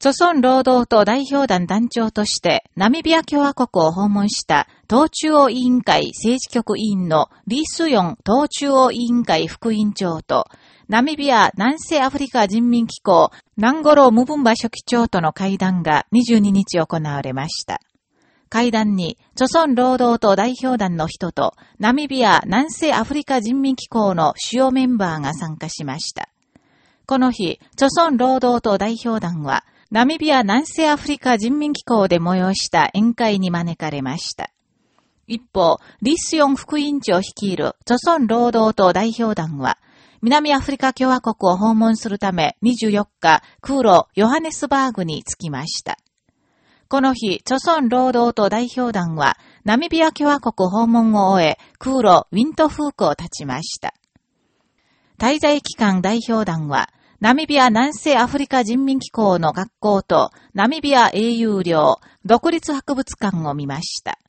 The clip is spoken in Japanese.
著村労働党代表団団長としてナミビア共和国を訪問した党中央委員会政治局委員のリースヨン党中央委員会副委員長とナミビア南西アフリカ人民機構ナンゴロムブンバ書記長との会談が22日行われました。会談に、著村労働党代表団の人と、ナミビア南西アフリカ人民機構の主要メンバーが参加しました。この日、著村労働党代表団は、ナミビア南西アフリカ人民機構で催した宴会に招かれました。一方、リスヨン副委員長率いる著村労働党代表団は、南アフリカ共和国を訪問するため24日、空路ヨハネスバーグに着きました。この日、著村労働党代表団は、ナミビア共和国訪問を終え、空路ウィントフークを立ちました。滞在期間代表団は、ナミビア南西アフリカ人民機構の学校とナミビア英雄寮独立博物館を見ました。